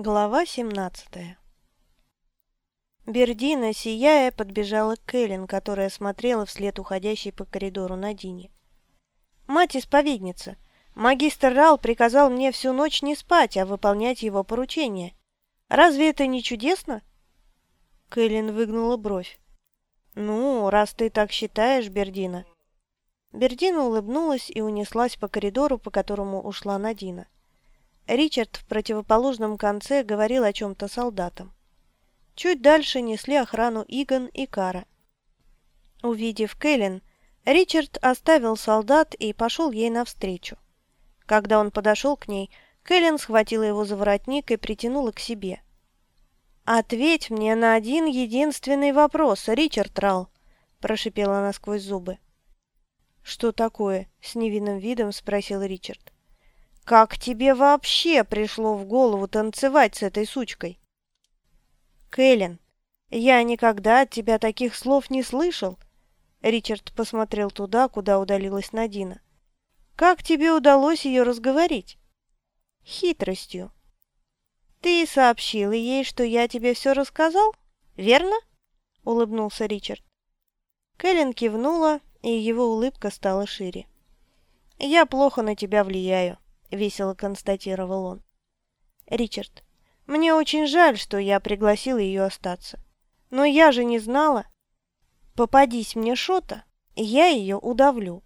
Глава 17 Бердина, сияя, подбежала к Кэлен, которая смотрела вслед уходящей по коридору Надине. «Мать-исповедница, магистр Рал приказал мне всю ночь не спать, а выполнять его поручение. Разве это не чудесно?» Кэлен выгнула бровь. «Ну, раз ты так считаешь, Бердина». Бердина улыбнулась и унеслась по коридору, по которому ушла Надина. Ричард в противоположном конце говорил о чем-то солдатам. Чуть дальше несли охрану Иган и Кара. Увидев Кэлен, Ричард оставил солдат и пошел ей навстречу. Когда он подошел к ней, Кэлен схватила его за воротник и притянула к себе. «Ответь мне на один единственный вопрос, Ричард Рал», – прошипела она сквозь зубы. «Что такое?» – с невинным видом спросил Ричард. Как тебе вообще пришло в голову танцевать с этой сучкой? Кэлен, я никогда от тебя таких слов не слышал. Ричард посмотрел туда, куда удалилась Надина. Как тебе удалось ее разговорить? Хитростью. Ты сообщила ей, что я тебе все рассказал, верно? Улыбнулся Ричард. Кэлен кивнула, и его улыбка стала шире. «Я плохо на тебя влияю. — весело констатировал он. «Ричард, мне очень жаль, что я пригласила ее остаться. Но я же не знала. Попадись мне Шота, я ее удавлю.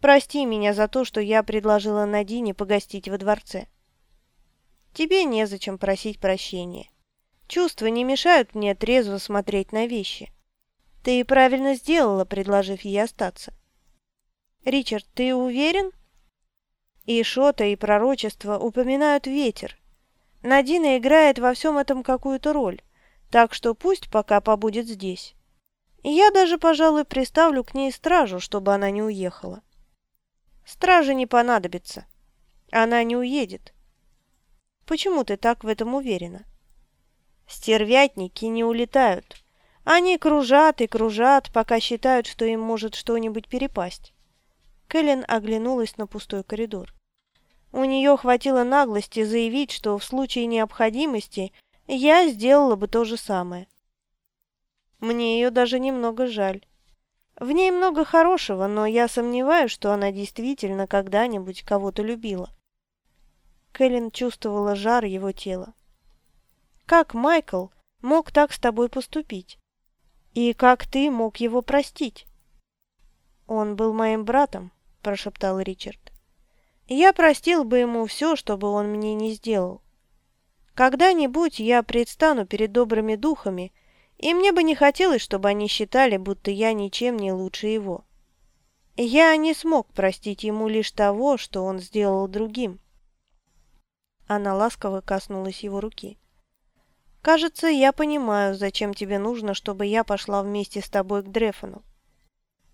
Прости меня за то, что я предложила Надине погостить во дворце. Тебе незачем просить прощения. Чувства не мешают мне трезво смотреть на вещи. Ты правильно сделала, предложив ей остаться. Ричард, ты уверен, и Шота, и пророчество упоминают ветер. Надина играет во всем этом какую-то роль, так что пусть пока побудет здесь. Я даже, пожалуй, приставлю к ней стражу, чтобы она не уехала. Стражи не понадобится. Она не уедет. Почему ты так в этом уверена? Стервятники не улетают. Они кружат и кружат, пока считают, что им может что-нибудь перепасть. Кэлен оглянулась на пустой коридор. У нее хватило наглости заявить, что в случае необходимости я сделала бы то же самое. Мне ее даже немного жаль. В ней много хорошего, но я сомневаюсь, что она действительно когда-нибудь кого-то любила. Кэлен чувствовала жар его тела. Как Майкл мог так с тобой поступить? И как ты мог его простить? Он был моим братом, прошептал Ричард. Я простил бы ему все, что бы он мне не сделал. Когда-нибудь я предстану перед добрыми духами, и мне бы не хотелось, чтобы они считали, будто я ничем не лучше его. Я не смог простить ему лишь того, что он сделал другим. Она ласково коснулась его руки. «Кажется, я понимаю, зачем тебе нужно, чтобы я пошла вместе с тобой к Дрефону.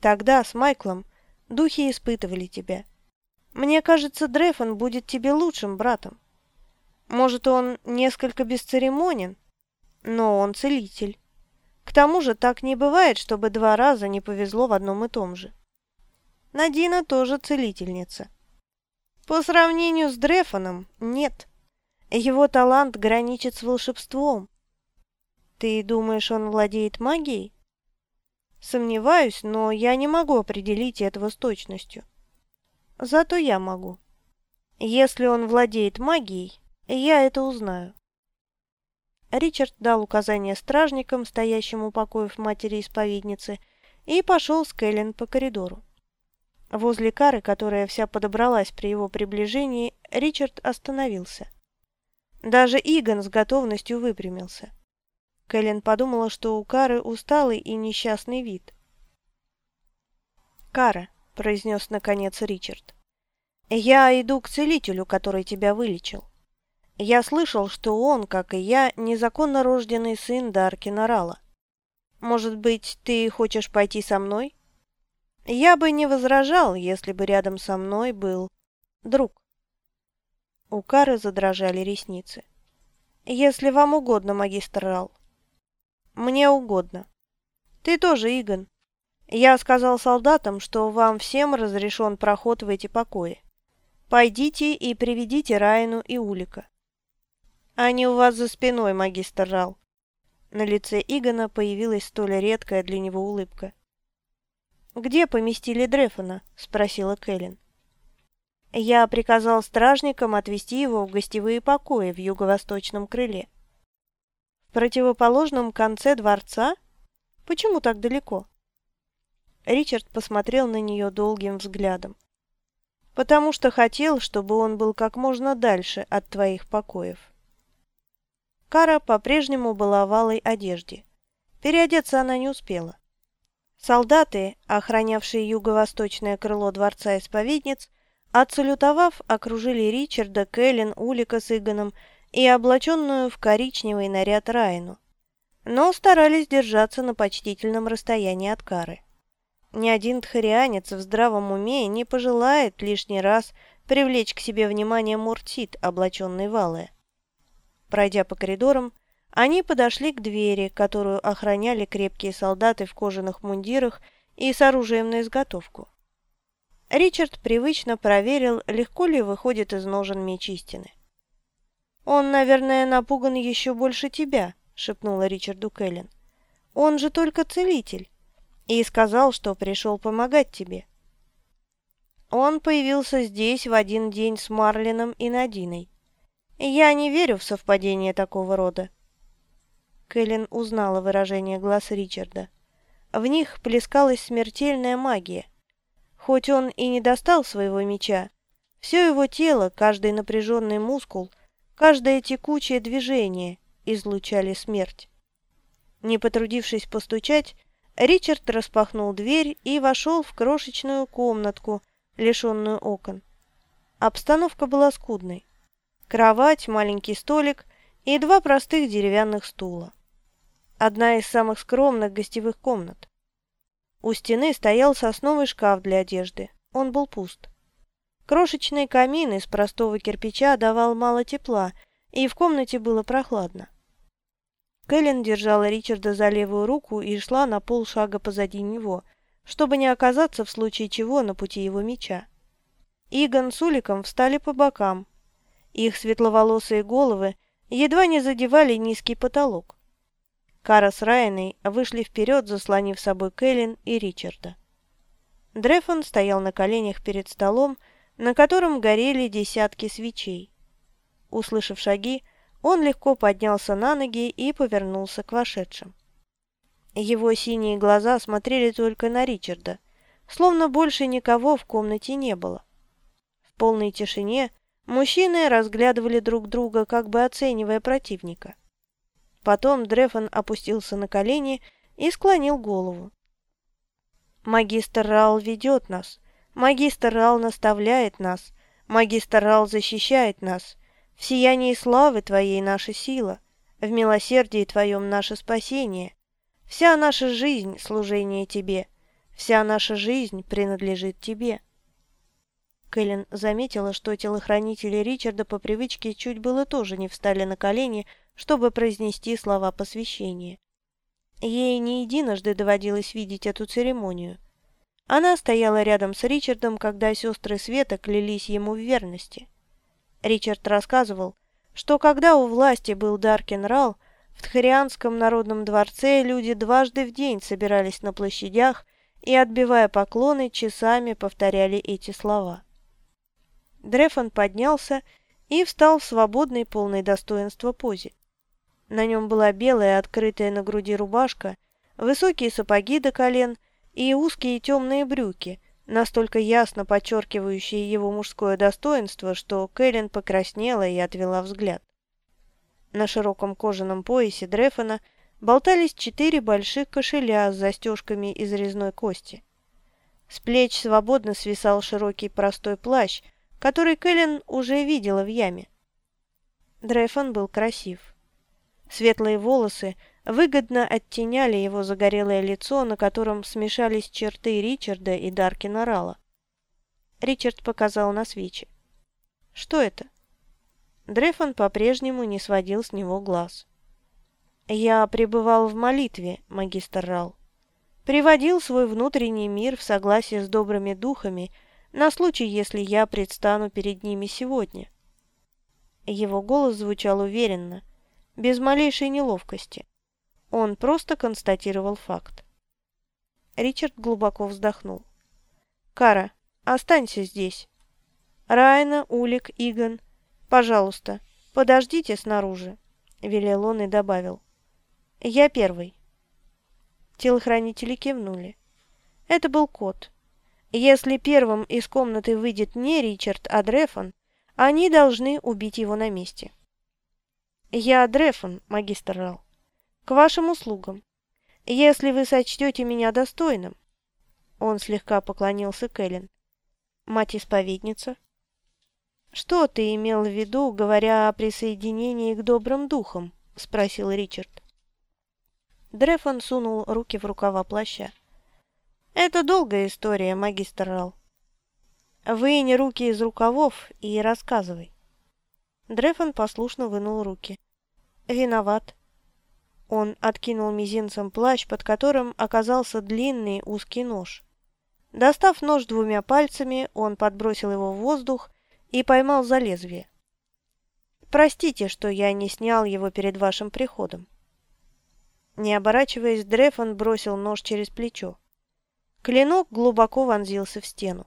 Тогда с Майклом духи испытывали тебя. Мне кажется, Дрефон будет тебе лучшим братом. Может, он несколько бесцеремонен, но он целитель. К тому же так не бывает, чтобы два раза не повезло в одном и том же. Надина тоже целительница. По сравнению с Дрефоном, нет. Его талант граничит с волшебством. Ты думаешь, он владеет магией? Сомневаюсь, но я не могу определить этого с точностью. Зато я могу. Если он владеет магией, я это узнаю. Ричард дал указание стражникам, стоящим у покоев матери-исповедницы, и пошел с Кэлен по коридору. Возле кары, которая вся подобралась при его приближении, Ричард остановился. Даже Иган с готовностью выпрямился. Кэлен подумала, что у Кары усталый и несчастный вид. «Кара, – произнес наконец Ричард. «Я иду к целителю, который тебя вылечил. Я слышал, что он, как и я, незаконно рожденный сын Даркина Рала. Может быть, ты хочешь пойти со мной? Я бы не возражал, если бы рядом со мной был друг». У Кары задрожали ресницы. «Если вам угодно, магистр Рал». «Мне угодно. Ты тоже, Игон. Я сказал солдатам, что вам всем разрешен проход в эти покои. Пойдите и приведите Райну и Улика. Они у вас за спиной, магистр Рал». На лице Игона появилась столь редкая для него улыбка. «Где поместили Дрефона?» – спросила Кэлен. «Я приказал стражникам отвезти его в гостевые покои в юго-восточном крыле». «В противоположном конце дворца? Почему так далеко?» Ричард посмотрел на нее долгим взглядом. «Потому что хотел, чтобы он был как можно дальше от твоих покоев». Кара по-прежнему была в алой одежде. Переодеться она не успела. Солдаты, охранявшие юго-восточное крыло дворца исповедниц, отсалютовав, окружили Ричарда, Кэлен, Улика с Игоном и облаченную в коричневый наряд Райну, но старались держаться на почтительном расстоянии от Кары. Ни один тхарианец в здравом уме не пожелает лишний раз привлечь к себе внимание Муртит, облаченный в алое. Пройдя по коридорам, они подошли к двери, которую охраняли крепкие солдаты в кожаных мундирах и с оружием на изготовку. Ричард привычно проверил, легко ли выходит из ножен меч истины. «Он, наверное, напуган еще больше тебя», — шепнула Ричарду Кэлен. «Он же только целитель, и сказал, что пришел помогать тебе». Он появился здесь в один день с Марлином и Надиной. Я не верю в совпадение такого рода. Кэлен узнала выражение глаз Ричарда. В них плескалась смертельная магия. Хоть он и не достал своего меча, все его тело, каждый напряженный мускул, каждое текучее движение излучали смерть. Не потрудившись постучать, Ричард распахнул дверь и вошел в крошечную комнатку, лишенную окон. Обстановка была скудной. Кровать, маленький столик и два простых деревянных стула. Одна из самых скромных гостевых комнат. У стены стоял сосновый шкаф для одежды. Он был пуст. Крошечный камин из простого кирпича давал мало тепла, и в комнате было прохладно. Кэлен держала Ричарда за левую руку и шла на полшага позади него, чтобы не оказаться в случае чего на пути его меча. Игон с Уликом встали по бокам. Их светловолосые головы едва не задевали низкий потолок. Кара с Райаной вышли вперед, заслонив собой Кэлен и Ричарда. Дрефон стоял на коленях перед столом, на котором горели десятки свечей. Услышав шаги, он легко поднялся на ноги и повернулся к вошедшим. Его синие глаза смотрели только на Ричарда, словно больше никого в комнате не было. В полной тишине мужчины разглядывали друг друга, как бы оценивая противника. Потом Дрефон опустился на колени и склонил голову. «Магистр Рал ведет нас. Магистр Рал наставляет нас. Магистр Рал защищает нас. В сиянии славы Твоей наша сила. В милосердии Твоем наше спасение. Вся наша жизнь – служение Тебе. Вся наша жизнь принадлежит Тебе». Кэлен заметила, что телохранители Ричарда по привычке чуть было тоже не встали на колени, чтобы произнести слова посвящения. Ей не единожды доводилось видеть эту церемонию. Она стояла рядом с Ричардом, когда сестры Света клялись ему в верности. Ричард рассказывал, что когда у власти был Даркин Рал, в Тхарианском народном дворце люди дважды в день собирались на площадях и, отбивая поклоны, часами повторяли эти слова. Дрефон поднялся и встал в свободной, полной достоинства позе. На нем была белая, открытая на груди рубашка, высокие сапоги до колен и узкие темные брюки, настолько ясно подчеркивающие его мужское достоинство, что Кэлен покраснела и отвела взгляд. На широком кожаном поясе Дрефона болтались четыре больших кошеля с застежками из резной кости. С плеч свободно свисал широкий простой плащ, который Кэлен уже видела в яме. Дрефон был красив. Светлые волосы выгодно оттеняли его загорелое лицо, на котором смешались черты Ричарда и Даркина Рала. Ричард показал на свечи. «Что это?» Дрефон по-прежнему не сводил с него глаз. «Я пребывал в молитве, магистр Рал. Приводил свой внутренний мир в согласие с добрыми духами на случай, если я предстану перед ними сегодня». Его голос звучал уверенно, без малейшей неловкости. Он просто констатировал факт. Ричард глубоко вздохнул. «Кара, останься здесь. Райна, Улик, Игон, пожалуйста, подождите снаружи», — велел он и добавил. «Я первый». Телохранители кивнули. Это был кот. Если первым из комнаты выйдет не Ричард, а Дрефон, они должны убить его на месте. «Я Дрефон, магистр Рал. К вашим услугам если вы сочтете меня достойным». Он слегка поклонился Кэлен. «Мать-исповедница?» «Что ты имел в виду, говоря о присоединении к добрым духам?» — спросил Ричард. Дрефон сунул руки в рукава плаща. «Это долгая история, магистр Рал. Вынь руки из рукавов и рассказывай». Дрефон послушно вынул руки. «Виноват. Он откинул мизинцем плащ, под которым оказался длинный узкий нож. Достав нож двумя пальцами, он подбросил его в воздух и поймал за лезвие. «Простите, что я не снял его перед вашим приходом». Не оборачиваясь, Дрефон бросил нож через плечо. Клинок глубоко вонзился в стену.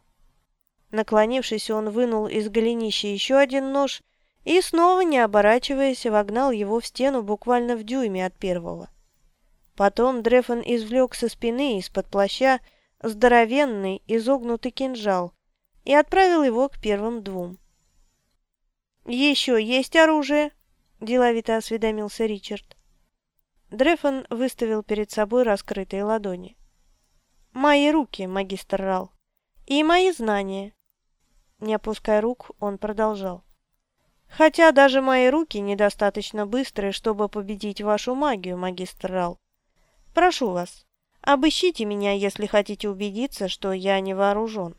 Наклонившись, он вынул из голенища еще один нож и снова, не оборачиваясь, вогнал его в стену буквально в дюйме от первого. Потом Дрефон извлек со спины из-под плаща здоровенный изогнутый кинжал и отправил его к первым двум. «Еще есть оружие?» – деловито осведомился Ричард. Дрефон выставил перед собой раскрытые ладони. «Мои руки, магистр Рал, и мои знания». Не опуская рук, он продолжал. Хотя даже мои руки недостаточно быстрые, чтобы победить вашу магию, магистр Рал. Прошу вас, обыщите меня, если хотите убедиться, что я не вооружен.